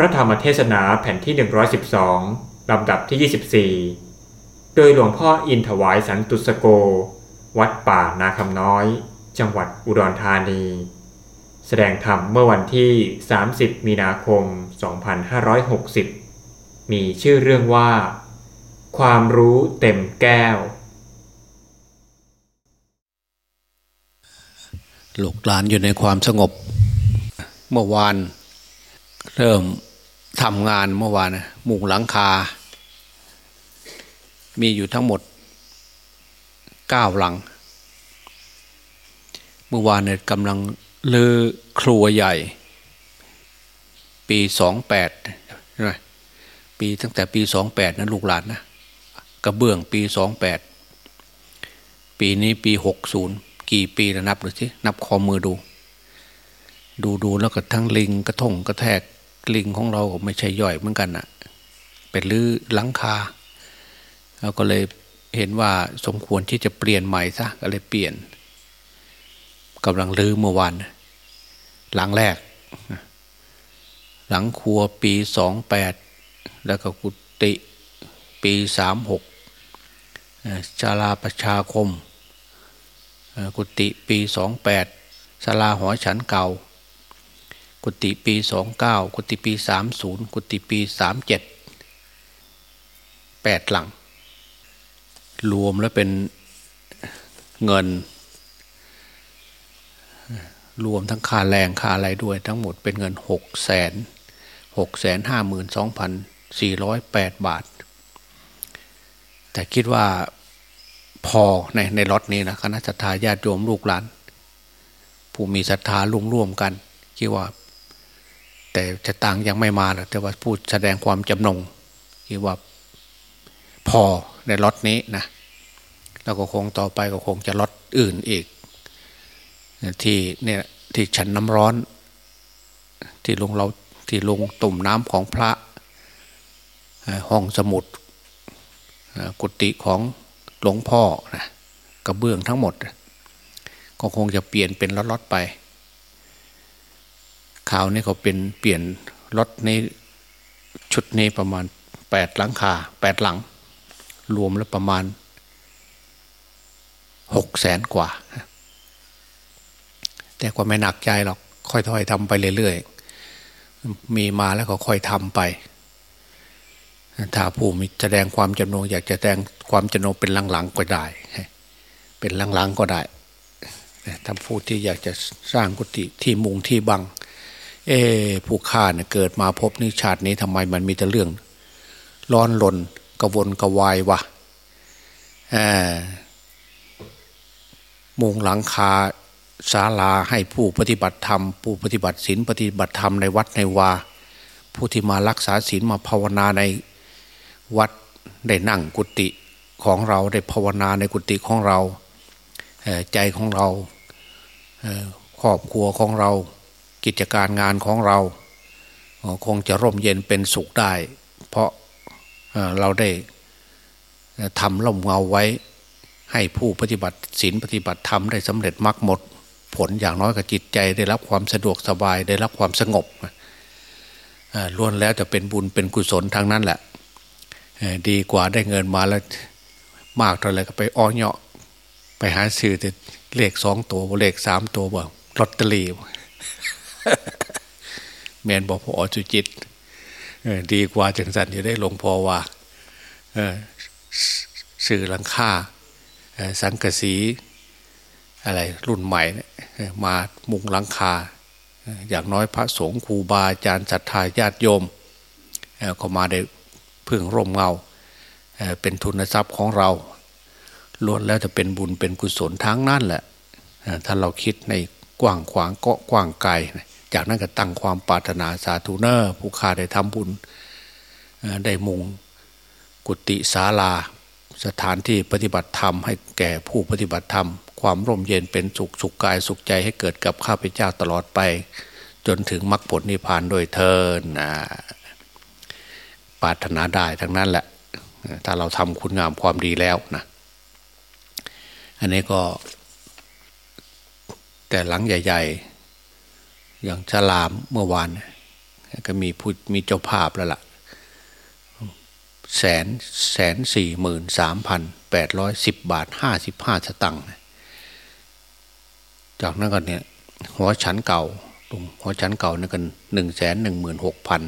พระธรรมเทศนาแผ่นที่ 112 ลำดับที่ 24 โดยหลวงพ่ออินถวายสันตุสโก วัดป่านาคำน้อย จังหวัดอุดรธานี แสดงธรรมเมื่อวันที่ 30 มีนาคม 2560 มีชื่อเรื่องว่า ความรู้เต็มแก้ว ลูกหลานอยู่ในความสงบ เมื่อวานเริ่ม ทำงานเมื่อวานนะมุงหลังคา มีอยู่ทั้งหมดเก้าหลัง เมื่อวานเนี่ยกำลังเลือครัวใหญ่ ปีสองแปดปีตั้งแต่ปีสองแปดนะลูกหลานนะกระเบื้องปีสองแปดปีนี้ปีหกศูนย์กี่ปีแล้วนับดูสินับคอมือดู ดูดูแล้วก็ทั้งลิงกระทงกระแทก ลิงของเราก็ไม่ใช่ย่อยเหมือนกันอะเป็นลื้อหลังคาเราก็เลยเห็นว่าสมควรที่จะเปลี่ยนใหม่ซะก็เลยเปลี่ยนกำลังลื้อเมื่อวานหลังแรก หลังครัวปีสองแปดแล้วก็กุฏิปีสามหกชาลาประชาคม กุฏิปีสองแปดศาลาหอฉันเก่า กุฏิปีสองเก้ากุฏิปีสามศูนย์กุฏิปีสามเจ็ดแปดหลัง รวมแล้วเป็นเงิน รวมทั้งค่าแรงค่าอะไรด้วย ทั้งหมดเป็นเงินหกแสนหกแสนห้าหมื่นสองพันสี่ร้อยแปดบาท แต่คิดว่าพอในในรถนี้นะคณะสัตยาญาติโยมลูกหลาน ผู้มีศรัทธาลุ่มร่วมกัน คิดว่า แต่จะต่างยังไม่มาหรอกแต่ว่าพูดแสดงความจำนงคิดว่าพอในรถนี้นะแล้วก็คงต่อไปก็คงจะรถอื่นอีก ที่เนี่ยที่ฉันน้ำร้อน ที่ลงเราที่ลงตุ่มน้ำของพระห้องสมุดกุฏิของหลวงพ่อนะกระเบื้องทั้งหมด ก็คงจะเปลี่ยนเป็นรถๆไป ข่าวนี้เขาเป็นเปลี่ยนรถในชุดนี้ประมาณแปดหลังคาแปดหลัง รวมแล้วประมาณหกแสนกว่า แต่ก็ไม่หนักใจหรอก ค่อยๆทำไปเรื่อยๆ มีมาแล้วก็ค่อยทำไป ถ้าผู้มีแสดงความจำนง อยากจะแสดงความจำนงเป็นหลังๆก็ได้ เป็นหลังๆก็ได้ถ้าผู้ที่อยากจะสร้างกุฏิที่มุงที่บัง เอผู้ฆ่าเนี่ยเกิดมาพบนิชาตินี้ทำไมมันมีแต่เรื่อง ร้อนลนกระวนกระวายวะมุงหลังคาศาลาให้ผู้ปฏิบัติธรรม ผู้ปฏิบัติศีลปฏิบัติธรรมในวัดในวา ผู้ที่มารักษาศีลมาภาวนาในวัดได้นั่งกุฏิของเราได้ภาวนาในกุฏิของเราใจของเราครอบครัวของเรา กิจการงานของเรา คงจะร่มเย็นเป็นสุขได้ เพราะเราได้ทำล่มเงาไว้ ให้ผู้ปฏิบัติศีลปฏิบัติธรรมได้สำเร็จมรรคหมด ผลอย่างน้อยกับจิตใจได้รับความสะดวกสบายได้รับความสงบล้วนแล้วจะเป็นบุญเป็นกุศลทางนั้นแหละดีกว่าได้เงินมาแล้วมากเท่าไรก็ไปอ้อเนาะไปหาซื้อแต่เลขสองตัวเลขสามตัวบ่ลอตเตอรี่ แมนบอกพอจุจิตดีกว่าจังสันจะได้ลงพอว่าสื่อหลังค่าสังกสีอะไรรุ่นใหม่มามุงหลังคา อย่างน้อยพระสงฆ์ครูบาอาจารย์ศรัทธาญาติโยม ก็มาได้พึ่งร่มเงา เป็นทุนทรัพย์ของเราล้วนแล้วจะเป็นบุญเป็นกุศลทั้งนั้นแหละถ้าเราคิดในกว้างขวางก็กว้างไกล จากนั้นก็ตั้งความปรารถนาสาธุเนอร์ผู้ข้าได้ทำบุญได้มุงกุฏิศาลา สถานที่ปฏิบัติธรรม ให้แก่ผู้ปฏิบัติธรรม ความร่มเย็นเป็นสุขสุขกายสุขใจให้เกิดกับข้าพเจ้าตลอดไป จนถึงมรรคผลนิพพานโดยเทินปรารถนาได้ทั้งนั้นแหละ ถ้าเราทำคุณงามความดีแล้วนะอันนี้ก็ แต่หลังใหญ่ ๆ อย่างฉลามเมื่อวาน ก็มีผู้มีเจ้าภาพแล้วล่ะแสนแสนสี่หมื่นสามพันแปดร้อยสิบบาทห้าสิบห้าสตังค์จากนั้นก็เนี่ยหัวชั้นเก่าตรงหัวชั้นเก่านี่กันหนึ่งแสนหนึ่งหมื่นหกพัน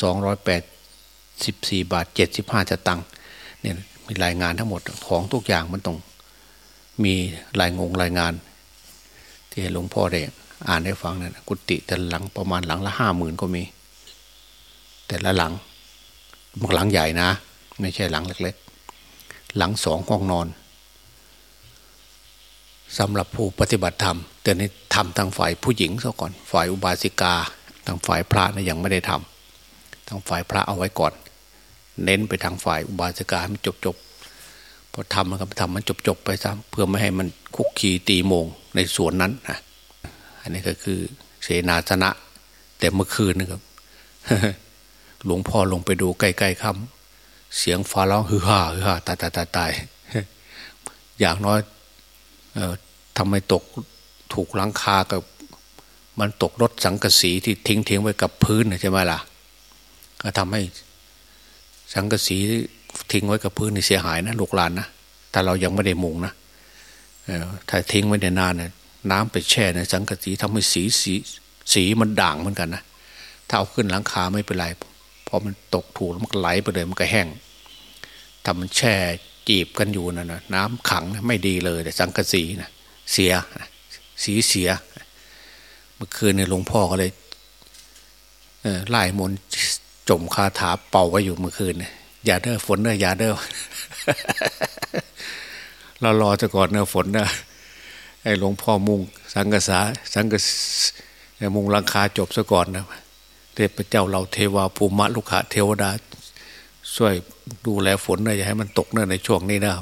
สองร้อยแปดสิบสี่บาทเจ็ดสิบห้าสตังค์เนี่ยมีรายงานทั้งหมดของทุกอย่างมันต้องมีรายงงรายงาน ที่หลวงพ่อได้ อ่านให้ฟังนะั่นกุฏิแต่หลังประมาณหลังละห้าหมื่นก็มี แต่ละหลังมันหลังใหญ่นะ ไม่ใช่หลังเล็กๆ หลังสองห้องนอนสำหรับผู้ปฏิบัติธรรม แต่นี้ทำทางฝ่ายผู้หญิงซะก่อน ฝ่ายอุบาสิกา ทางฝ่ายพระนะยังไม่ได้ทำทางฝ่ายพระเอาไว้ก่อน เน้นไปทางฝ่ายอุบาสิกาให้มันจบจบพอทำมันก็ทำมันจบจบไปซะเพื่อไม่ให้มันคุกคีตีโมงในส่วนนั้นนะ นนี้ก็คือเสนาสนะ แต่เมื่อคืนนะครับหลวงพ่อลงไปดูใกล้ๆค่ำเสียงฟ้าร้องฮือฮ่าฮือฮ่าตายตายตายตายอย่างน้อยทำไมตกถูกลังคากับ มันตกรถสังกสีที่ทิ้งทิ้งไว้กับพื้นใช่ไหมล่ะ ก็ทำให้สังกสีทิ้งไว้กับพื้นนี่เสียหายนะลูกหลานนะแต่เรายังไม่ได้มุงนะถ้าทิ้งไว้ในนานเนี่ย น้ำไปแช่ในสังกะสีทำให้สีสีสีมันด่างเหมือนกันนะถ้าเอาขึ้นหลังคาไม่เป็นไรพอมันตกถูกแล้วมันไหลไปเลยมันก็แห้งถ้ามันแช่จีบกันอยู่นะนะน้ำขังไม่ดีเลยแต่สังกะสีนะเสียสีเสีย เมื่อคืนเนี่ยหลวงพ่อก็เลยไล่มนจมคาถาเป่าไว้อยู่เมื่อคืนอย่าเด้อฝนเด้ออย่าเด้อเรารอจะก่อนเนอฝนเนอไอ้ หลวงพ่อมุงสังกษาสังกมุงลังคาจบซะก่อนนะเทพเจ้าเราเทวาภูมิลุกะเทวดา ช่วยดูแลฝนหน่อย่าให้มันตกเนอในช่วงนี้นะ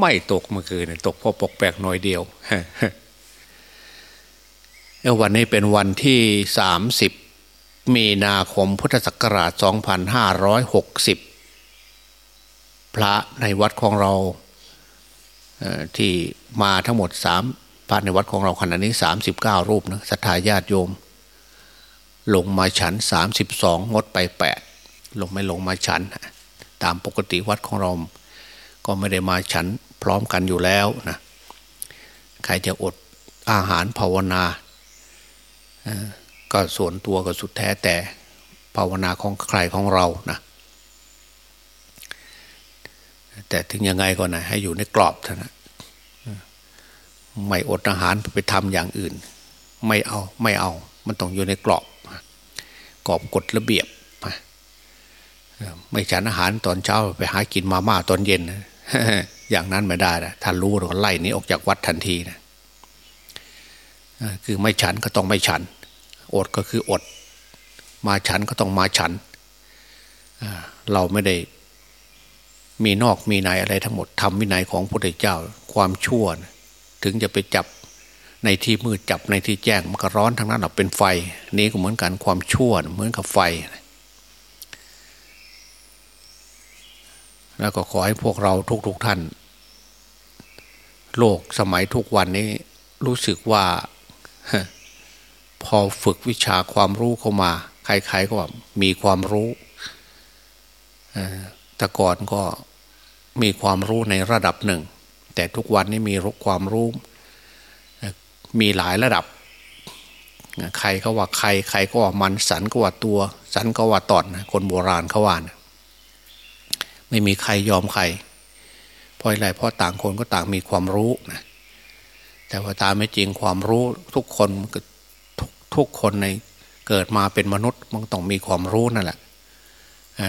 ไม่ตกเมื่อคืนตกพอปกแปลกหน่อยเดียววันนี้เป็นวันที่สามสิบมีนาคมพุทธศักราช 2560 พระในวัดของเรา ที่มาทั้งหมดสามพระในวัดของเราขณะนี้39รูปนะสัทธาญาติโยม ลงมาฉัน32งดไป8ลงไม่ลงมาฉัน ตามปกติวัดของเรา ก็ไม่ได้มาฉันพร้อมกันอยู่แล้วนะใครจะอดอาหารภาวนาก็ส่วนตัวก็สุดแท้แต่ภาวนาของใครของเรานะ แต่ถึงยังไงก็นะให้อยู่ในกรอบเท่านะไม่อดอาหารไปทำอย่างอื่น ไม่เอาไม่เอา มันต้องอยู่ในกรอบกรอบกฎระเบียบไม่ฉันอาหารตอนเช้าไปหากินมาม่าตอนเย็นอย่างนั้นไม่ได้นะถ้านรู้เราไล่นี้ออกจากวัดทันทีนะคือไม่ฉันก็ต้องไม่ฉัน อดก็คืออด มาฉันก็ต้องมาฉัน เราไม่ได้ มีนอกมีในอะไรทั้งหมดทำวินัยของพระพุทธเจ้าความชั่วถึงจะไปจับในที่มืดจับในที่แจ้งมันก็ร้อนทั้งนั้นหรอกเป็นไฟ นี้ก็เหมือนกันความชั่วเหมือนกับไฟ แล้วก็ขอให้พวกเราทุกๆทท่าน โลกสมัยทุกวันนี้รู้สึกว่า พอฝึกวิชาความรู้เข้ามา ใครๆก็มีความรู้แต่ก่อนก็ มีความรู้ในระดับหนึ่ง แต่ทุกวันนี้มีความรู้ มีหลายระดับ ใครก็ว่าใคร ใครก็ว่ามันสันก็ว่าตัว สันก็ว่าตอนคนโบราณเขาว่านะไม่มีใครยอมใครเพราะอะไรเพราะต่างคนก็ต่างมีความรู้นะแต่ว่าตามไม่จริงความรู้ทุกคนทุกคนในเกิดมาเป็นมนุษย์มันต้องมีความรู้นั่นแหละ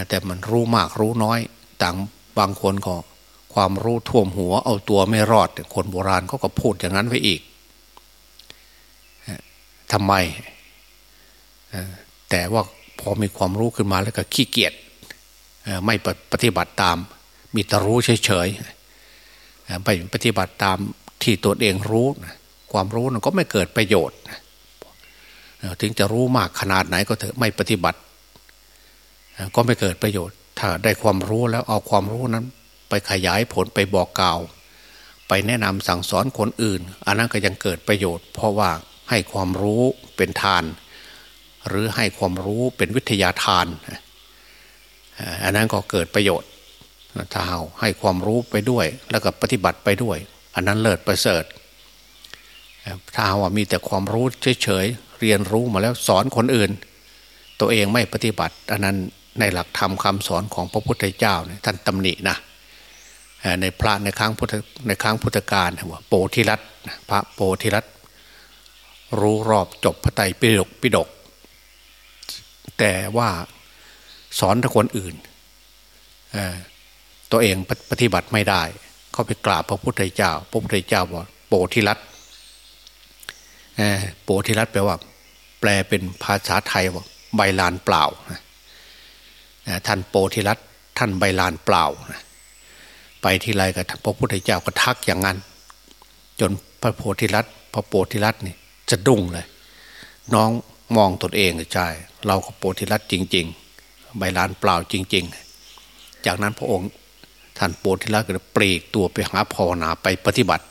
แต่มันรู้มากรู้น้อย ต่าง บางคนก็ความรู้ท่วมหัวเอาตัวไม่รอด คนโบราณเขาก็พูดอย่างนั้นไว้อีกทำไม แต่ว่าพอมีความรู้ขึ้นมาแล้วก็ขี้เกียจไม่ปฏิบัติตาม มีแต่รู้เฉยๆไปปฏิบัติตามที่ตัวเองรู้ ความรู้นั้นก็ไม่เกิดประโยชน์ ถึงจะรู้มากขนาดไหนก็เถอะไม่ปฏิบัติ ก็ไม่เกิดประโยชน์ ถ้าได้ความรู้แล้วเอาความรู้นั้น ไปขยายผลไปบอกกล่าว ไปแนะนำสั่งสอนคนอื่น อันนั้นก็ยังเกิดประโยชน์ เพราะว่าให้ความรู้เป็นทาน หรือให้ความรู้เป็นวิทยาทาน อันนั้นก็เกิดประโยชน์ถ้าเราให้ความรู้ไปด้วย แล้วก็ปฏิบัติไปด้วย อันนั้นเลิศประเสริฐถ้าว่ามีแต่ความรู้เฉยๆเรียนรู้มาแล้วสอนคนอื่น ตัวเองไม่ปฏิบัติ อันนั้น ในหลักธรรมคาสอนของพระพุทธเจ้าเนี่ยท่านตำหนินะในพระในครั้งพุทธในครั้งพุทธกาลว่าโปธิรัตพระโปธิรัตรู้รอบจบพระไตรปิฎกปิฎกแต่ว่าสอนทุกคนอื่น ตัวเองปฏิบัติไม่ได้ เขาไปกราบพระพุทธเจ้า พระพุทธเจ้าบอกโปธิรัตโปธิรัตแปลว่า แปลเป็นภาษาไทยว่าใบลานเปล่า ท่านโปธิรัตท่านใบลานเปล่า ไปที่ไรกับพระพุทธเจ้าก็ทักอย่างนั้น จนพระโพธิรัตพระโปธิรัตนี่จะดุ้งเลย น้องมองตนเองใช่เราก็โปธิรัตจริง ๆ ใบลานเปล่าจริง ๆ จากนั้นพระองค์ท่านโปธิรัตก็ปลีกตัวไปหาภาวนาไปปฏิบัติ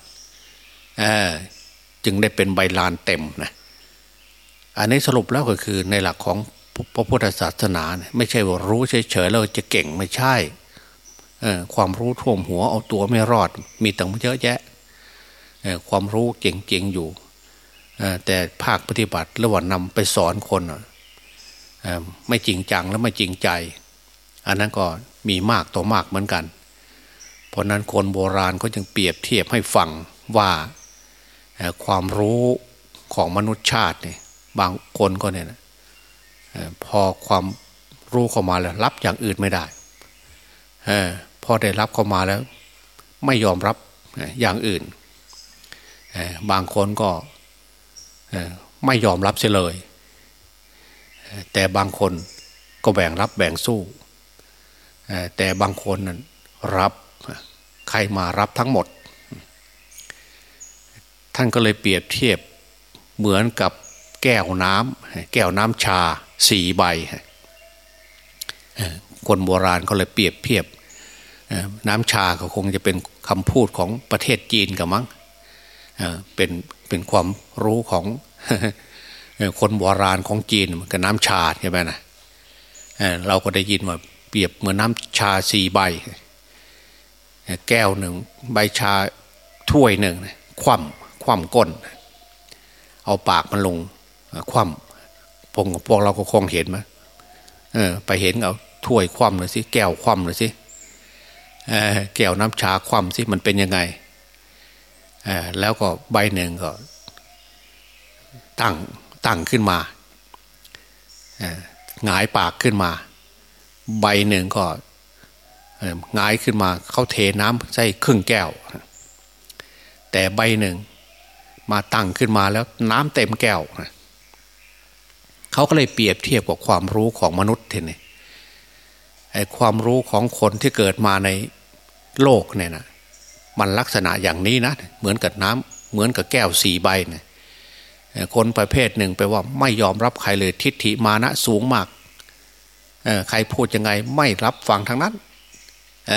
จึงได้เป็นใบลานเต็มนะอันนี้สรุปแล้วก็คือในหลักของ พระพุทธศาสนาไม่ใช่ว่ารู้เฉยๆแล้วจะเก่งไม่ใช่ความรู้ท่วมหัวเอาตัวไม่รอด มีตั้งเยอะแยะความรู้เก่งๆอยู่แต่ภาคปฏิบัติระหว่างนำไปสอนคนไม่จริงจังและไม่จริงใจ อันนั้นก็มีมากต่อมากเหมือนกัน เพราะนั้นคนโบราณก็จึงเปรียบเทียบให้ฟังว่าความรู้ของมนุษยชาติเนี่ยบางคนก็เนี่ย พอความรู้เข้ามาแล้วรับอย่างอื่นไม่ได้พอได้รับเข้ามาแล้ว ไม่ยอมรับอย่างอื่น บางคนก็ไม่ยอมรับเสียเลย แต่บางคนก็แบ่งรับแบ่งสู้ แต่บางคนนั้นรับใครมารับทั้งหมด ท่านก็เลยเปรียบเทียบเหมือนกับ แก้วน้ำแก้วน้ำชาสี่ใบคนโบราณเขาเลยเปรียบเทียบน้ำชาก็คงจะเป็นคำพูดของประเทศจีนกับมั้งเป็นเป็นความรู้ของคนโบราณของจีนกับน้ำชาใช่ไหมนะเราก็ได้ยินว่าเปรียบเหมือนน้ำชาสี่ใบ แก้วหนึ่งใบชาถ้วยหนึ่งคว่ำคว่ำก้น เอาปากมันลง คว่ำพงพวกเราก็คงเห็นไหมไปเห็นเอาถ้วยคว่ำเลยสิแก้วคว่ำเลยสิแก้วน้ำชาคว่ำสิมันเป็นยังไงแล้วก็ใบหนึ่งก็ ตั้งตั้งขึ้นมาหงายปากขึ้นมา ใบหนึ่งก็หงายขึ้นมาเขาเทน้ำใส่ครึ่งแก้ว แต่ใบหนึ่งมาตั้งขึ้นมาแล้วน้ำเต็มแก้ว เขาก็เลยเปรียบเทียบกับความรู้ของมนุษย์ทีนี้ไอ้ความรู้ของคนที่เกิดมาในโลกเนี่ยนะมันลักษณะอย่างนี้นะ เหมือนกับน้ำเหมือนกับแก้วสี่ใบเนี่ยคนประเภทหนึ่งไปว่าไม่ยอมรับใครเลยทิฏฐิมานะสูงมากใครพูดยังไงไม่รับฟังทั้งนั้นอ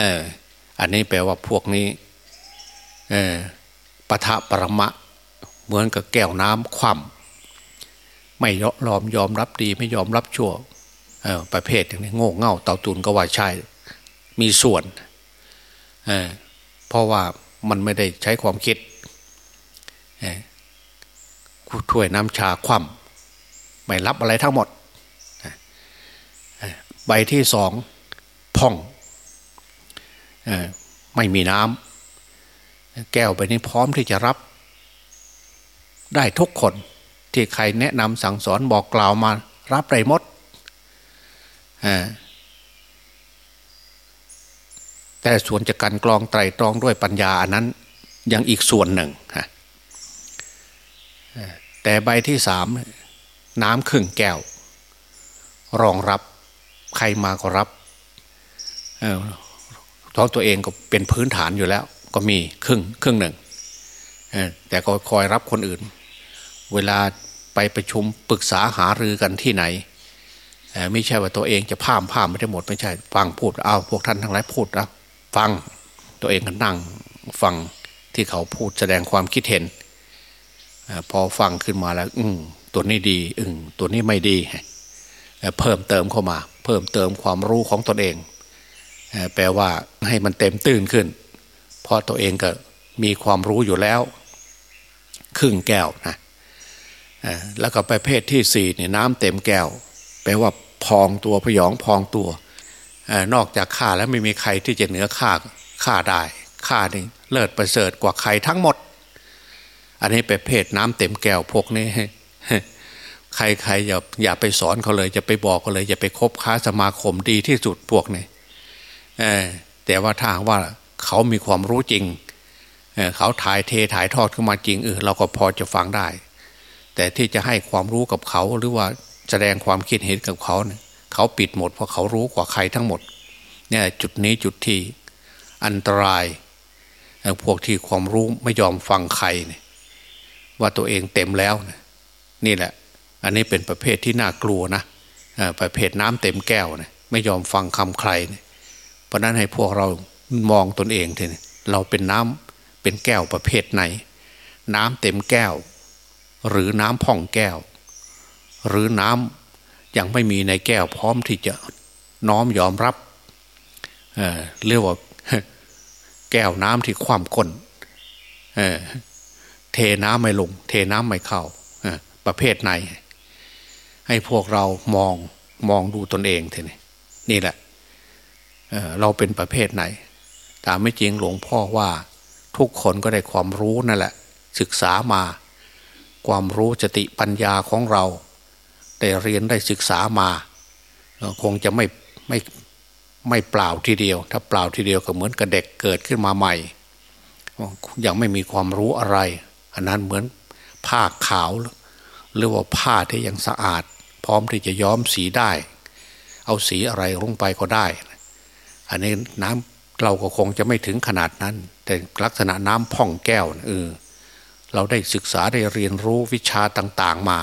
อันนี้แปลว่าพวกนี้ปะทะปรมะ เหมือนกับแก้วน้ำคว่ำ ไม่ยอมยอมรับดีไม่ยอมรับชั่วประเภทอย่างนี้โง่เง่าเต่าตุนก็ว่าใช่ มีส่วนเเพราะว่ามันไม่ได้ใช้ความคิดถ้วยน้ำชาคว่ำไม่รับอะไรทั้งหมดใบที่สองพ่องไม่มีน้ำแก้วใบนี้พร้อมที่จะรับ ได้ทุกคน ที่ใครแนะนำสั่งสอนบอกกล่าวมา รับได้หมดแต่ส่วนจะกันกรองไตรตรองด้วยปัญญาอันนั้นยังอีกส่วนหนึ่งฮะแต่ใบที่สามน้ำครึ่งแก้ว รองรับใครมาก็รับท้องตัวเองก็เป็นพื้นฐานอยู่แล้ว ก็มีครึ่งครึ่งหนึ่งแต่ก็คอยรับคนอื่น เวลาไปประชุมปรึกษาหารือกันที่ไหนไม่ใช่ว่าตัวเองจะพามพามไม่ได้หมดไม่ใช่ฟังพูดเอาพวกท่านทั้งหลายพูดนะฟังตัวเองก็นั่งฟังที่เขาพูดแสดงความคิดเห็นพอฟังขึ้นมาแล้ว อืตัวนี้ดีอึงตัวนี้ไม่ดีเพิ่มเติมเข้ามา เพิ่มเติมความรู้ของตนเองแปลว่าให้มันเต็มตื่นขึ้น เพราะตัวเองก็มีความรู้อยู่แล้ว ครึ่งแก้วนะ แล้วก็ประเภทที่สี่เนี่ยน้ำเต็มแก้ว แปลว่าพองตัวพยองพองตัวนอกจากข้าแล้วไม่มีใครที่จะเหนือข้าข้าได้ข้านี่เลิศประเสริฐกว่าใครทั้งหมด อันนี้ประเภทน้ำเต็มแก้วพวกนี้ใครๆอย่าอย่าไปสอนเขาเลยจะไปบอกเขาเลยอย่าไปคบค้าสมาคมดีที่สุดพวกนี้แต่ว่าถ้าว่าเขามีความรู้จริงเเขาถ่ายเทถ่ายทอดขึ้นมาจริงเออเราก็พอจะฟังได้ แต่ที่จะให้ความรู้กับเขาหรือว่าแสดงความคิดเห็นกับเขาเนี่ยเขาปิดหมดเพราะเขารู้กว่าใครทั้งหมด เนี่ยจุดนี้จุดที่อันตรายพวกที่ความรู้ไม่ยอมฟังใครเนี่ยว่าตัวเองเต็มแล้วนี่แหละ อันนี้เป็นประเภทที่น่ากลัวนะประเภทน้ำเต็มแก้วเนี่ยไม่ยอมฟังคำใครเนี่ยเพราะนั้นให้พวกเรามองตนเองเถอะเราเป็นน้ำเป็นแก้วประเภทไหน น้ำเต็มแก้ว หรือน้ำพ่องแก้ว หรือน้ำยังไม่มีในแก้วพร้อมที่จะน้อมยอมรับเเรียกว่าแก้วน้ำที่คว่ำก้นเเทน้ำไม่ลง เทน้ำไม่เข้าประเภทไหน ให้พวกเรามองมองดูตนเองทีนี้นี่แหละเเราเป็นประเภทไหนแต่ไม่จริงหลวงพ่อว่าทุกคนก็ได้ความรู้นั่นแหละ ศึกษามา ความรู้จติปัญญาของเราได้เรียนได้ศึกษามา คงจะไม่ไม่ไม่เปล่าทีเดียว ถ้าเปล่าทีเดียวก็เหมือนกับเด็กเกิดขึ้นมาใหม่ ยังไม่มีความรู้อะไร อันนั้นเหมือนผ้าขาว หรือว่าผ้าที่ยังสะอาด พร้อมที่จะย้อมสีได้ เอาสีอะไรลงไปก็ได้ อันนี้น้ำเราก็คงจะไม่ถึงขนาดนั้น แต่ลักษณะน้ำพ่องแก้วเออ เราได้ศึกษาได้เรียนรู้วิชาต่างๆมา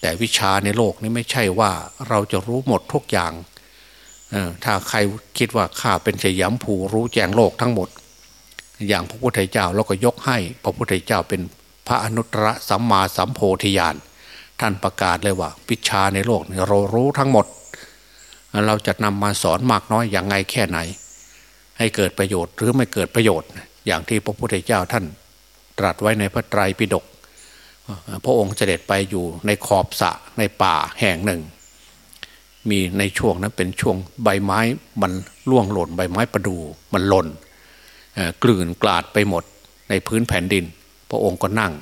แต่วิชาในโลกนี้ไม่ใช่ว่าเราจะรู้หมดทุกอย่างถ้าใครคิดว่าข้าเป็นชยมผูรู้แจ้งโลกทั้งหมด อย่างพระพุทธเจ้าเราก็ยกให้ พระพุทธเจ้าเป็นพระอนุตตรสัมมาสัมโพธิญาณท่านประกาศเลยว่า วิชาในโลกเรารู้ทั้งหมด เราจะนำมาสอนมากน้อยอย่างไงแค่ไหน ให้เกิดประโยชน์หรือไม่เกิดประโยชน์ อย่างที่พระพุทธเจ้าท่าน ตรัสไว้ในพระไตรปิฎกพระองค์เสด็จไปอยู่ในขอบสะในป่าแห่งหนึ่ง มีในช่วงนั้นเป็นช่วงใบไม้มันล่วงหล่นใบไม้ประดู่มันหล่นกลื่นกลาดไปหมดในพื้นแผ่นดิน พระองค์ก็นั่ง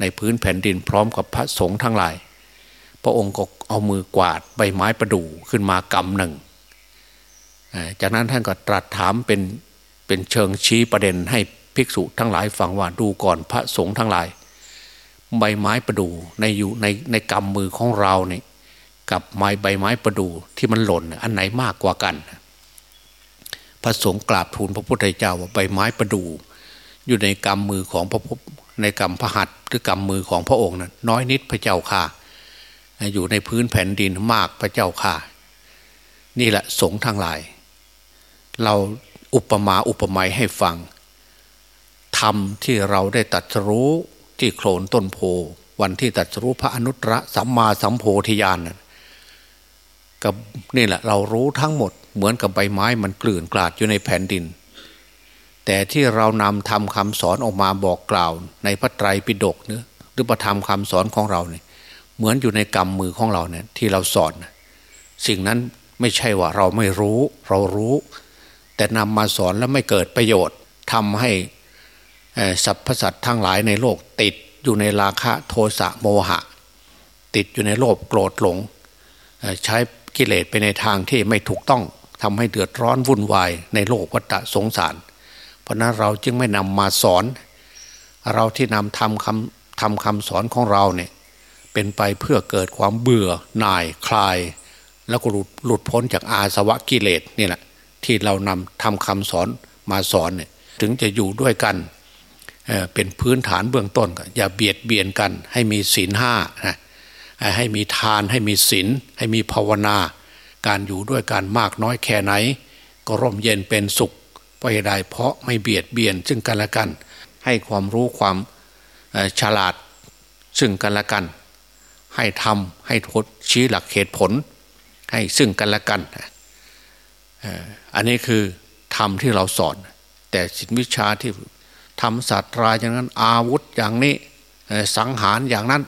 ในพื้นแผ่นดินพร้อมกับพระสงฆ์ทั้งหลาย พระองค์ก็เอามือกวาดใบไม้ประดู่ขึ้นมากำหนึ่ง จากนั้นท่านก็ตรัสถามเป็นเป็นเชิงชี้ประเด็นให้ ภิกษุทั้งหลายฟังว่าดูก่อนพระสงฆ์ทั้งหลาย ใบไม้ประดู่ในอยู่ในในกำมือของเราเนี่ยกับไม้ใบไม้ประดู่ที่มันหล่นอันไหนมากกว่ากัน พระสงฆ์กราบทูลพระพุทธเจ้าว่าใบไม้ประดู่อยู่ในกำมือของพระพุในกำพระหัตถ์หรือกำมือของพระองค์นั้นน้อยนิดพระเจ้าค่ะ อยู่ในพื้นแผ่นดินมากพระเจ้าค่ะ นี่แหละสงฆ์ทั้งหลาย เราอุปมาอุปไมยให้ฟัง ธรรมที่เราได้ตัดรู้ที่โคลนต้นโพวันที่ตัดรู้พระอนุตตรสัมมาสัมโพธิญาณกับนี่แหละเรารู้ทั้งหมดเหมือนกับใบไม้มันกลื่นกลาดอยู่ในแผ่นดิน แต่ที่เรานำทำคำสอนออกมาบอกกล่าว ในพระไตรปิฎกเนื้อหรือประธรรมคำสอนของเราเนี่ยเหมือนอยู่ในกำมือของเราเนี่ยที่เราสอน สิ่งนั้นไม่ใช่ว่าเราไม่รู้ เรารู้ แต่นำมาสอนแล้วไม่เกิดประโยชน์ทำให้ สรรพสัตว์ทั้งหลายในโลกติดอยู่ในราคะโทสะโมหะ ติดอยู่ในโลภโกรธหลง ใช้กิเลสไปในทางที่ไม่ถูกต้องทำให้เดือดร้อนวุ่นวายในโลกวัฏสงสาร เพราะนั้นเราจึงไม่นำมาสอน เราที่นำทำคำทำคำสอนของเราเนี่ยเป็นไปเพื่อเกิดความเบื่อหน่ายคลาย แล้วก็หลุดหลุดพ้นจากอาสวะกิเลสนี่แหละที่เรานำทำคำสอนมาสอนเนี่ยถึงจะอยู่ด้วยกัน เป็นพื้นฐานเบื้องต้นก็อย่าเบียดเบียนกัน ให้มีศีลห้าให้มีทานให้มีศีลให้มีภาวนา การอยู่ด้วยกันมากน้อยแค่ไหน ก็ร่มเย็นเป็นสุขเพราะใดเพราะไม่เบียดเบียนซึ่งกันและกัน ให้ความรู้ความฉลาดซึ่งกันและกัน ให้ทำให้ทดชี้หลักเหตุผล ให้ซึ่งกันและกันอันนี้คือธรรมที่เราสอน แต่สินวิชาที่ ทำศาสตราอย่างนั้นอาวุธอย่างนี้สังหารอย่างนั้น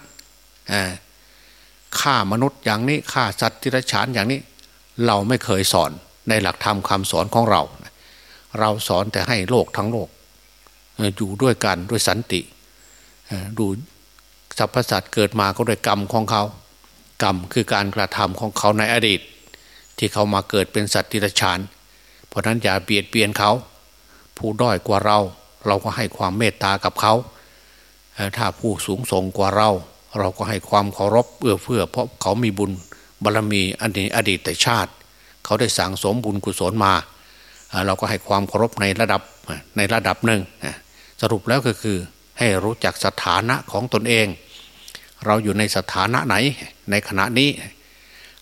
ฆ่ามนุษย์อย่างนี้ฆ่าสัตว์ที่ระฉานอย่างนี้ เราไม่เคยสอนในหลักธรรมคำสอนของเรา เราสอนแต่ให้โลกทั้งโลก อยู่ด้วยกันด้วยสันติดูสรรพสัตว์เกิดมาก็ด้วยกรรมของเขา กรรมคือการกระทำของเขาในอดีต ที่เขามาเกิดเป็นสัตว์ที่ระฉาน เพราะนั้นอย่าเบียดเบียนเขา ผู้ด้อยกว่าเรา เราก็ให้ความเมตตากับเขา ถ้าผู้สูงส่งกว่าเรา เราก็ให้ความเคารพเอื้อเฟื้อ เพราะเขามีบุญบารรมีอันนี้อดีตชาติ เขาได้สั่งสมบุญกุศลมา เราก็ให้ความเคารพในระดับในระดับหนึ่ง สรุปแล้วก็คือให้รู้จักสถานะของตนเอง เราอยู่ในสถานะไหนในขณะนี้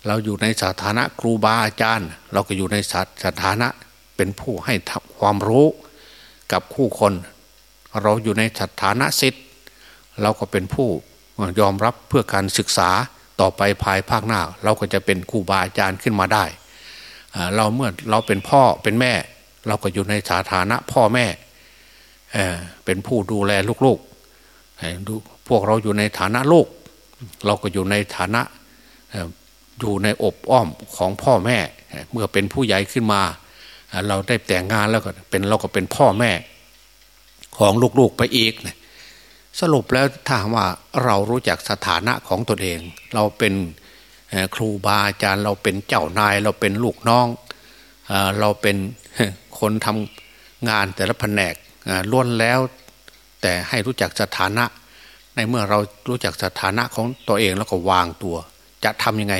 เราอยู่ในสถานะครูบาอาจารย์ เราก็อยู่ในสถานะเป็นผู้ให้ความรู้ กับคู่คน เราอยู่ในสถานะสิทธิ์เราก็เป็นผู้ยอมรับเพื่อการศึกษาต่อไปภายภาคหน้า เราก็จะเป็นครูบาอาจารย์ขึ้นมาได้ เราเมื่อเราเป็นพ่อเป็นแม่ เราก็อยู่ในสถานะพ่อแม่เป็นผู้ดูแลลูกๆพวกเราอยู่ในฐานะลูก เราก็อยู่ในฐานะอยู่ในอบอ้อมของพ่อแม่ เมื่อเป็นผู้ใหญ่ขึ้นมา เราได้แต่งงานแล้วก็เป็นเราก็เป็นพ่อแม่ของลูกๆไปอีกนะสรุปแล้วถ้าว่าเรารู้จักสถานะของตนเอง เราเป็นครูบาอาจารย์เราเป็นเจ้านาย เราเป็นลูกน้อง เราเป็นคนทำงานแต่ละแผนกล้วนแล้ว แต่ให้รู้จักสถานะ ในเมื่อเรารู้จักสถานะของตัวเองแล้วก็วางตัว จะทำยังไง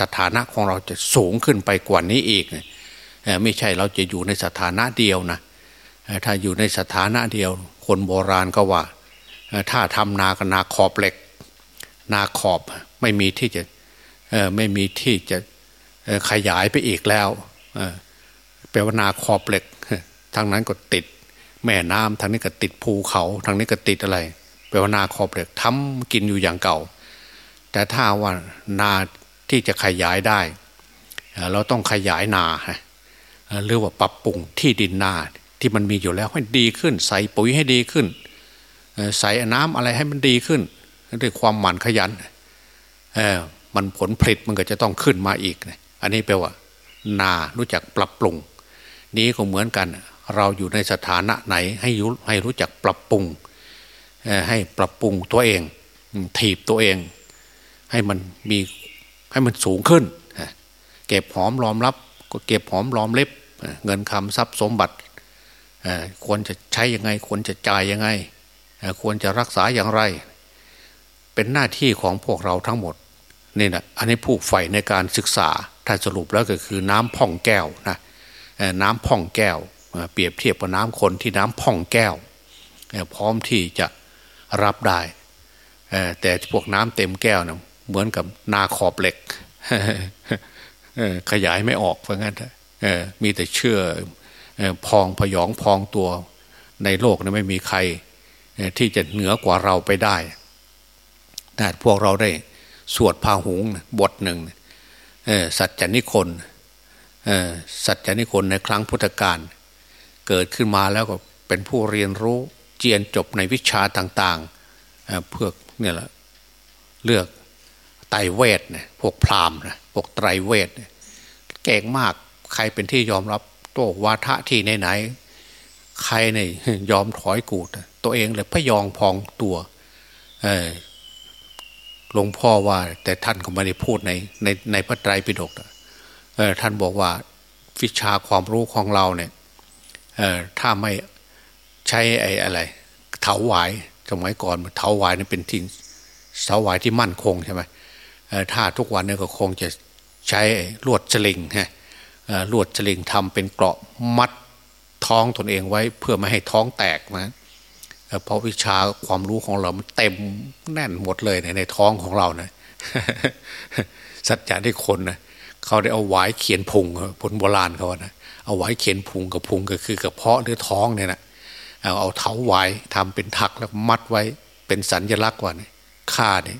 สถานะของเราจะสูงขึ้นไปกว่านี้อีกเนี่ย ไม่ใช่เราจะอยู่ในสถานะเดียวนะถ้าอยู่ในสถานะเดียว คนโบราณก็ว่า ถ้าทำนาก็นาขอบเหล็ก นาขอบไม่มีที่จะไม่มีที่จะขยายไปอีกแล้วแปลว่านาขอบเหล็กทางนั้นก็ติดแม่น้ำทางนี้ก็ติดภูเขาทางนี้ก็ติดอะไรแปลว่านาขอบเหล็กทำกินอยู่อย่างเก่า แต่ถ้าว่านาที่จะขยายได้ เราต้องขยายนา หรือว่าปรับปรุงที่ดินนาที่มันมีอยู่แล้วให้ดีขึ้น ใส่ปุ๋ยให้ดีขึ้น ใส่น้ำอะไรให้มันดีขึ้นด้วยความหมั่นขยันเออมันผลผลิตมันก็จะต้องขึ้นมาอีกอันนี้แปลว่า นารู้จักปรับปรุง นี้ก็เหมือนกัน เราอยู่ในสถานะไหนให้ยุให้รู้จักปรับปรุงให้ปรับปรุงตัวเองถีบตัวเอง ให้มันมีให้มันสูงขึ้น เก็บหอมรอมรับ ก็เก็บหอมรอมเล็บ เงินคำทรัพย์สมบัติควรจะใช้ยังไง ควรจะจ่ายยังไง ควรจะรักษาอย่างไร เป็นหน้าที่ของพวกเราทั้งหมดนี่นะอันนี้ผู้ใฝ่ในการศึกษาถ้าสรุปแล้วก็คือน้ำพ่องแก้วนะน้ำพ่องแก้ว เปรียบเทียบกับน้ำคนที่น้ำพ่องแก้ว พร้อมที่จะรับได้ แต่พวกน้ำเต็มแก้วนะเหมือนกับนาขอบเหล็กขยายไม่ออกเพราะงั้น มีแต่เชื่อพองพยองพองตัวในโลกนะไม่มีใครที่จะเหนือกว่าเราไปได้แต่พวกเราได้สวดพาหุงบทหนึ่งสัจจนิคนสัจจนิคนในครั้งพุทธกาลเกิดขึ้นมาแล้วก็เป็นผู้เรียนรู้เจียนจบในวิชาต่างๆเพื่อเนี่ยแหละเลือกไตเวทเนี่ยพวกพราหมณ์นะพวกไตรเวทเก่งมาก ใครเป็นที่ยอมรับโตวาทะที่ไหนๆใครเนี่ยยอมถอยกูด ตัวเองเลยพยองพองตัวหลวงพ่อว่า แต่ท่านก็ไม่ได้พูดในในในพระไตรปิฎกท่านบอกว่าวิชาความรู้ของเราเนี่ยถ้าไม่ใช้ไอ้อะไร เถาหวายสมัยก่อนเถาหวายนี่เป็นทิ้งเถาหวายที่มั่นคงใช่ไหมถ้าทุกวันนี้ก็คงจะใช้ลวดสลิงฮะ ลวดสลิงทำเป็นเกราะมัดท้องตนเองไว้ เพื่อไม่ให้ท้องแตกนะเพราะวิชาความรู้ของเรามันเต็มแน่นหมดเลยในในท้องของเรานะสัจจะที่คนนะเขาได้เอาไว้เขียนพุงผลโบราณเขานะเอาไว้เขียนพุงกับพุงก็คือกระเพาะหรือท้องเนี่ยนะเอาเอาเท้าไว้ทำเป็นถักแล้วมัดไว้เป็นสัญญลักษณ์ว่าเนี่ยข้าเนี่ย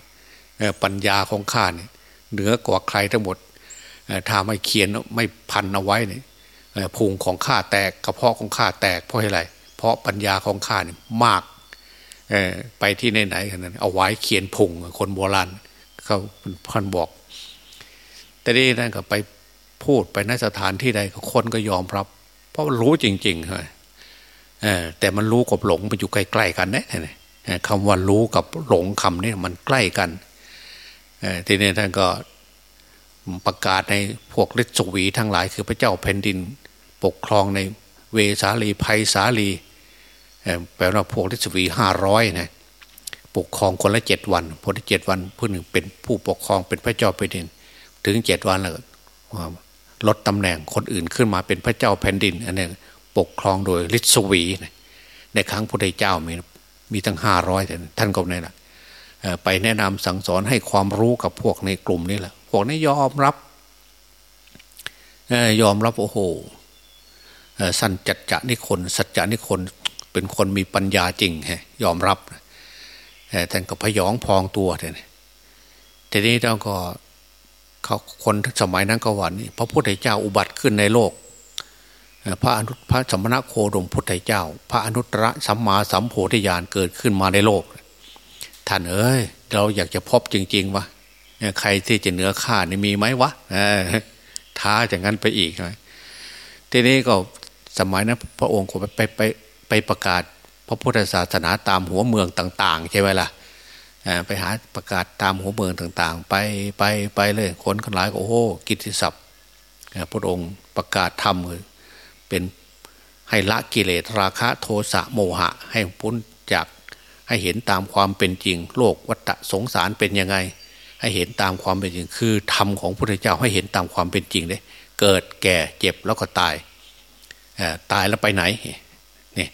ปัญญาของข้าเนี่ยเหนือกว่าใครทั้งหมด ถ้าไม่เขียนไม่พันเอาไว้เนี่ยพุงของข้าแตกกระเพาะของข้าแตกเพราะอะไร เพราะปัญญาของข้าเนี่ยมากไปที่ไหนๆกันนั้นเอาไว้เขียนพุงคนโบราณเขาพันบอก แต่นี่นั่นก็ไปพูดไปนสถานที่ใดคนก็ยอมรับ เพราะรู้จริงๆเลยแต่มันรู้กับหลงมันอยู่ใกล้ๆกันนะคำว่ารู้กับหลงคำนี้มันใกล้กันทีนี้ท่านก็ ประกาศในพวกฤทธิ์สวีทั้งหลายคือพระเจ้าแผ่นดิน ปกครองในเวสาลีภัยสาลีแปลว่าพวกฤทธิ์สวีห้าร้อยนะปกครองคนละเจ็ดวันพอที่เจ็ดวันผู้หนึ่งเป็นผู้ปกครองเป็นพระเจ้าแผ่นดิน ถึงเจ็ดวันแล้วลดตำแหน่งคนอื่นขึ้นมาเป็นพระเจ้าแผ่นดินอันนี้ปกครองโดยฤทธิ์สวี ในครั้งพระเจ้ามีมีทั้งห้าร้อยท่านก็เนี่ยแหละ ไปแนะนำสั่งสอนให้ความรู้กับพวกในกลุ่มนี้แหละพวกนี้ยอมรับยอมรับโอ้โหสั้นจัดจะนิคนสัจจะนิคนเป็นคนมีปัญญาจริงฮะยอมรับท่านก็พยองพองตัวเนี่ยทีนี้เราก็เขาคนสมัยนั้นก็ว่านี่พระพุทธเจ้าอุบัติขึ้นในโลก พระอนุพระสมณโคดมพุทธเจ้า พระอนุตตรสัมมาสัมโพธิญาณเกิดขึ้นมาในโลก ท่านเอ้ยเราอยากจะพบจริง ๆวะใครที่จะเหนือข้านี่มีไหมวะท้าอย่างนั้นไปอีกทีนี้ก็สมัยนั้นพระองค์ก็ไปไปไปประกาศ พระพุทธศาสนาตามหัวเมืองต่าง ๆ ใช่ไหมล่ะไปหาประกาศตามหัวเมืองต่าง ๆ ไปไปไปเลยคนคนหลายก็โอ้โหกิตติศัพท์พระองค์ประกาศธรรมเป็นให้ละกิเลสราคะโทสะโมหะ ให้พ้นจาก ให้เห็นตามความเป็นจริง โลกวัฏสงสารเป็นยังไง ให้เห็นตามความเป็นจริง คือธรรมของพระพุทธเจ้าให้เห็นตามความเป็นจริงเลยเกิดแก่เจ็บแล้วก็ตายตายแล้วไปไหนนี่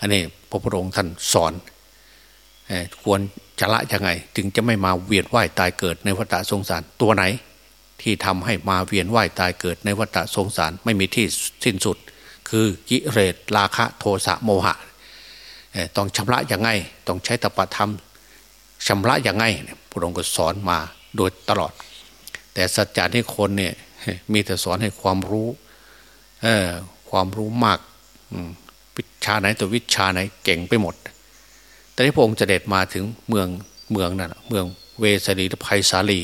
อันนี้พระพุทธองค์ท่านสอนควรจะละยังไง ถึงจะไม่มาเวียนว่ายตายเกิดในวัฏสงสารตัวไหน ที่ทำให้มาเวียนว่ายตายเกิดในวัฏสงสารไม่มีที่สิ้นสุด คือกิเลสราคะโทสะโมหะ ต้องชำระย่างไง ต้องใช้ตปะธรรมชำระย่างไงพระองค์ก็สอนมาโดยตลอด แต่สัจจานี่คนเนี่ยมีแต่สอนให้ความรู้ความรู้มากวิชาไหนตัววิชาไหนเก่งไปหมด แต่ที่พระองค์จะเด็ดมาถึงเมืองเมืองนั่นเมืองเวสลีหรือไพศาลี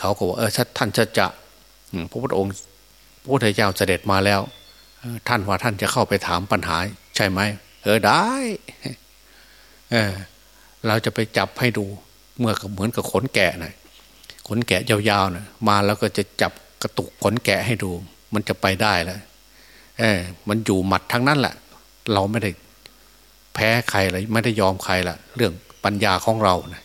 เขาก็บอกเออท่านจะจะพระพุทธองค์พระพุทธเจ้าเสด็จมาแล้ว ท่านว่าท่านจะเข้าไปถามปัญหาใช่ไหม เออได้ เออ เราจะไปจับให้ดู เมื่อเหมือนกับขนแกะนะขนแกะยาวๆนะมาแล้วก็จะจับกระตุกขนแกะให้ดู มันจะไปได้แล้วเออ มันอยู่หมัดทั้งนั้นแหละ เราไม่ได้แพ้ใครเลยไม่ได้ยอมใครละเรื่องปัญญาของเรานะ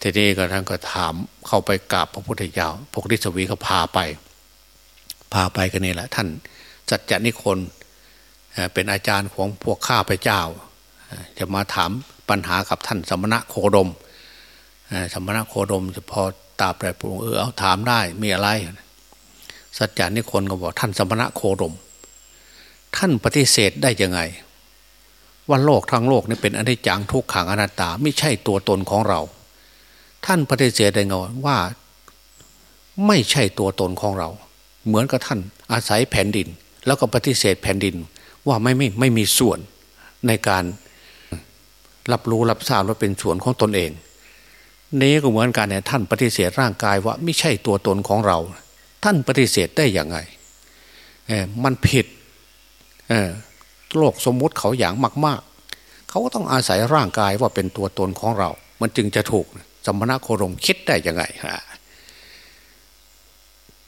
ทีนี้ก็ท่านก็ถามเข้าไปกราบพระพุทธเจ้าพวกฤศวีก็พาไป พาไปกันนี่แหละ ท่านจัดจนิคน เป็นอาจารย์ของพวกข้าพเจ้า จะมาถามปัญหากับท่านสมณะโคดมสมณะโคดมจะพอตาแปรปรุงเออเอาถามได้มีอะไร สัจจานิคนก็บอกท่านสมณะโคดม ท่านปฏิเสธได้ยังไง ว่าโลกทั้งโลกนี่เป็นอนิจจังทุกขังอนัตตาไม่ใช่ตัวตนของเรา ท่านปฏิเสธได้ไงว่าไม่ใช่ตัวตนของเรา เหมือนกับท่านอาศัยแผ่นดิน แล้วก็ปฏิเสธแผ่นดิน ว่าไม่ไม่ไม่มีส่วนในการรับรู้รับทราบว่าเป็นส่วนของตนเอง นี้ก็เหมือนกันเนี่ยท่านปฏิเสธร่างกายว่าไม่ใช่ตัวตนของเรา ท่านปฏิเสธได้อย่างไงเออมันผิดเออโลกสมมุติเขาอย่างมาก ๆ เขาก็ต้องอาศัยร่างกายว่าเป็นตัวตนของเรา มันจึงจะถูกสมณะโคดมคิดได้ยังไงฮะ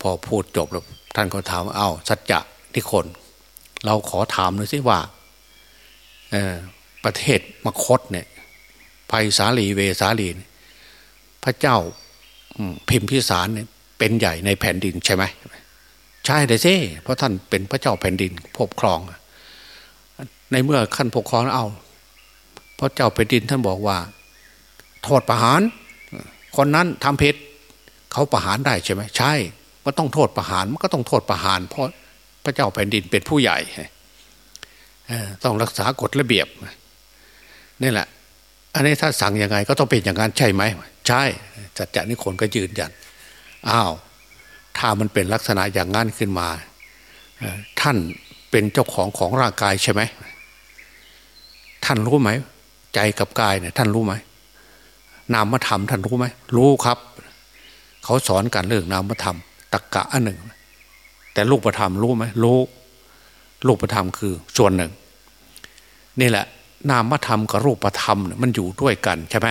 พอพูดจบแล้วท่านก็ถามเอา้าสัจจะที่คน เราขอถามหน่อยสิว่าประเทศมคตเนี่ยภัยสาลีเวสาลีพระเจ้าพิมพิสารเนี่ยเป็นใหญ่ในแผ่นดินใช่ไหมใช่เลยสิเพราะท่านเป็นพระเจ้าแผ่นดินปกครอง ในเมื่อขั้นปกครองเอาพระเจ้าแผ่นดินท่านบอกว่า โทษประหาร คนนั้นทำผิดเขาประหารได้ใช่ไหมใช่ ก็ต้องโทษประหารมันก็ต้องโทษประหาร เพราะ พระเจ้าแผ่นดินเป็นผู้ใหญ่ต้องรักษากฎระเบียบนี่แหละ อันนี้ถ้าสั่งยังไงก็ต้องเป็นอย่างนั้นใช่ไหมใช่สัจจะนี่คนก็ยืนยันอ้าวถ้ามันเป็นลักษณะอย่างนั้นขึ้นมาท่านเป็นเจ้าของของร่างกายใช่ไหมท่านรู้ไหมใจกับกายเนี่ยท่านรู้ไหมนามธรรมท่านรู้ไหมรู้ครับ เขาสอนกันเรื่องนามธรรมตะกกะอันหนึ่ง แต่ลูกประธรรมรู้ไหมรู้ลูกประธรรมคือส่วนหนึ่ง นี่แหละ นามธรรมกับรูปธรรมมันอยู่ด้วยกันใช่ไหม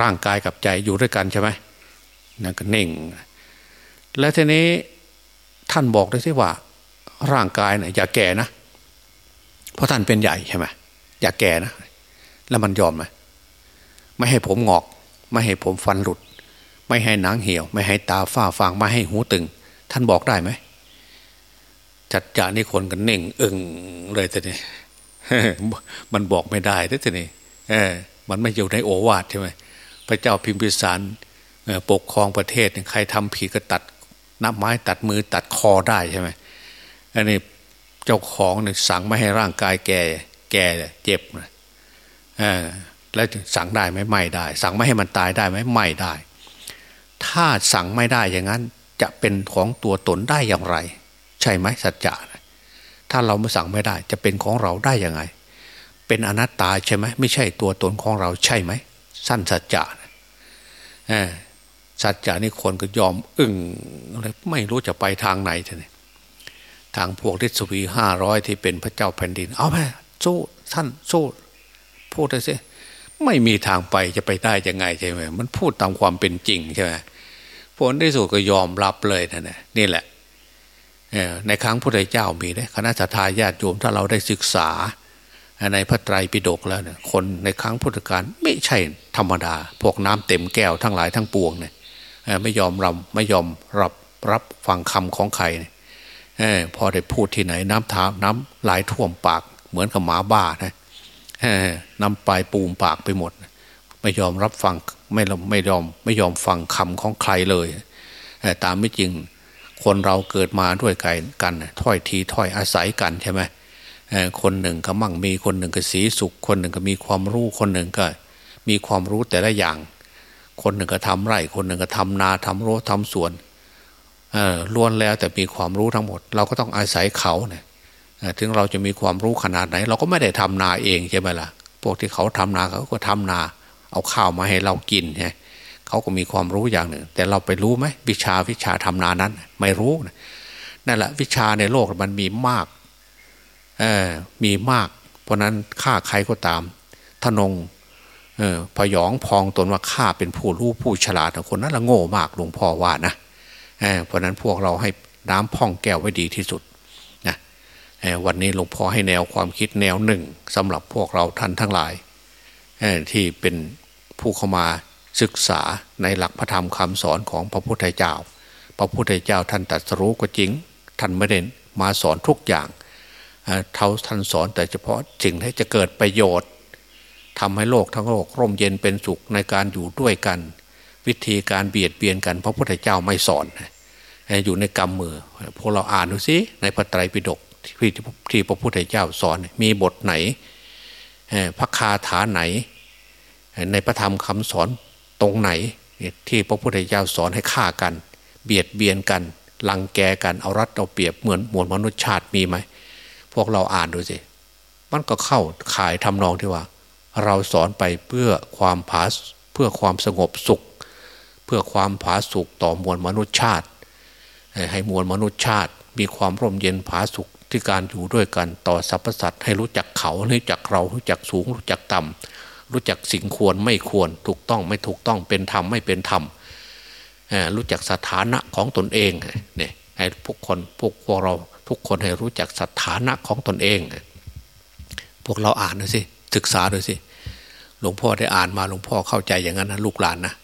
ร่างกายกับใจอยู่ด้วยกันใช่ไหมนั่นก็เน่ง และทีนี้ท่านบอกด้วยสิว่า ร่างกายเนี่ยอย่าแก่นะ เพราะท่านเป็นใหญ่ใช่ไหมอย่าแก่นะ แล้วมันยอมไหมไม่ให้ผมงอก ไม่ให้ผมฟันหลุด ไม่ให้หนังเหี่ยว ไม่ให้ตาฝ้าฟางไม่ให้หูตึง ท่านบอกได้ไหม จัดจานี่คนกันเน่งอึงเลยทีนี้มันบอกไม่ได้ทีนี้เออมันไม่อยู่ในโอวาทใช่ไหมพระเจ้าพิมพิสารปกครองประเทศใครทำผิดก็ตัดนับไม้ตัดมือตัดคอได้ใช่ไหมอันนี้เจ้าของเนี่ยสั่งไม่ให้ร่างกายแก่ แก่เจ็บนะแล้วสั่งได้ไหมไม่ได้ สั่งไม่ให้มันตายได้ไหมไม่ได้ ถ้าสั่งไม่ได้อย่างนั้นจะเป็นของตัวตนได้อย่างไร ใช่ไหมสัจจะถ้าเราไม่สั่งไม่ได้ จะเป็นของเราได้ยังไง เป็นอนัตตาใช่ไหมไม่ใช่ตัวตนของเราใช่ไหมสั้นสัจจะสัจจะนี่คนก็ยอมอึ้งเลยไม่รู้จะไปทางไหนทีนี้ทางพวกทิศวีห้าร้อยที่เป็นพระเจ้าแผ่นดิน เอาไหมสู้ท่านสู้พูดเลยสิไม่มีทางไปจะไปได้ยังไงใช่ไหมมันพูดตามความเป็นจริงใช่ไหมผลที่สุดก็ยอมรับเลยนะนี่นี่แหละ ในครั้งพระเจ้ามีนะคณะทาญาติโยมถ้าเราได้ศึกษา ในพระไตรปิฎกแล้วเนี่ยคนในครั้งพุทธกาลไม่ใช่ธรรมดา พวกน้ำเต็มแก้วทั้งหลายทั้งปวงเนี่ยไม่ยอมรับไม่ยอมรับรับฟังคำของใครเนี่ยพอได้พูดที่ไหนน้ำทาน้ำไหลท่วมปาก เหมือนกับหมาบ้านะนำปลายปูมปากไปหมด ไม่ยอมรับฟังไม่ไม่ยอมไม่ยอมฟังคำของใครเลย ตามไม่จริง คนเราเกิดมาด้วยกันถ้อยทีถ้อยอาศัยกันใช่ไหมคนหนึ่งก็มั่งมีคนหนึ่งก็สีสุข คนหนึ่งก็มีความรู้คนหนึ่งก็ มีความรู้แต่ละอย่าง คนหนึ่งก็ทำไร่ คนหนึ่งก็ทำนาทำโรทำสวนล้วนแล้วแต่มีความรู้ทั้งหมด เราก็ต้องอาศัยเขาเนี่ยถึงเราจะมีความรู้ขนาดไหน เราก็ไม่ได้ทำนาเองใช่ไหมล่ะพวกที่เขาทำนาเขาก็ทำนา เอาข้าวมาให้เรากินใช่ เขาก็มีความรู้อย่างหนึ่ง แต่เราไปรู้ไหมวิชาวิชาทำนานั้น ไม่รู้นั่นแหละวิชาในโลกมันมีมากเออมีมาก เพราะนั้นฆ่าใครก็ตามทนงเออพยองพองตนว่าข้าเป็นผู้รู้ผู้ฉลาดคนนั้นละโง่มากหลวงพ่อว่านะเเพราะนั้นพวกเราให้น้ำพ่องแก้วไว้ดีที่สุดวันนี้หลวงพ่อให้แนวความคิดแนวหนึ่งสำหรับพวกเราท่านทั้งหลายที่เป็นผู้เข้ามา ศึกษาในหลักพระธรรมคำสอนของพระพุทธเจ้า พระพุทธเจ้าท่านตรัสรู้ก็จริง ท่านไม่ได้มาสอนทุกอย่างเท่าท่านสอนแต่เฉพาะสิ่งที่จะเกิดประโยชน์ทำให้โลกทั้งโลกร่มเย็นเป็นสุขในการอยู่ด้วยกัน วิธีการเบียดเบียนกัน พระพุทธเจ้าไม่สอนอยู่ในกรรมมือพวกเราอ่านดูสิในพระไตรปิฎกที่ที่พระพุทธเจ้าสอนมีบทไหนพระคาถาไหน ในพระธรรมคำสอน ตรงไหนที่พระพุทธเจ้าสอนให้ฆ่ากัน เบียดเบียนกันลังแกกันเอารัดเอาเปรียบเหมือนมวลมนุษยชาติมีไหมพวกเราอ่านดูสิมันก็เข้าขายทำนองที่ว่า เราสอนไปเพื่อความผาเพื่อความสงบสุข เพื่อความผาสุขต่อมวลมนุษยชาติ ให้มวลมนุษยชาติ มีความร่มเย็นผาสุขที่การอยู่ด้วยกันต่อสรรพสัตว์ให้รู้จักเขารู้จักเรารู้จักสูงรู้จักต่ำ รู้จักสิ่งควรไม่ควรถูกต้องไม่ถูกต้องเป็นธรรมไม่เป็นธรรมรู้จักสถานะของตนเองเนี่ยให้พวกคนพวกพวกเราทุกคนให้รู้จักสถานะของตนเอง พวกเราอ่านดูสิศึกษาดูสิหลวงพ่อได้อ่านมาหลวงพ่อเข้าใจอย่างนั้นนะลูกหลานนะ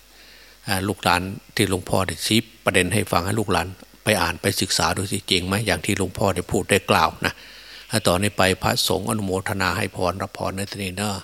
ลูกหลานที่หลวงพ่อได้ชี้ประเด็นให้ฟังให้ลูกหลาน ไปอ่านไปศึกษาดูสิจริงไหมอย่างที่หลวงพ่อได้พูดได้กล่าวนะต่อนนี้ไปพระสงฆ์อนุโมทนาให้พรรับพรในทีนี้เนาะ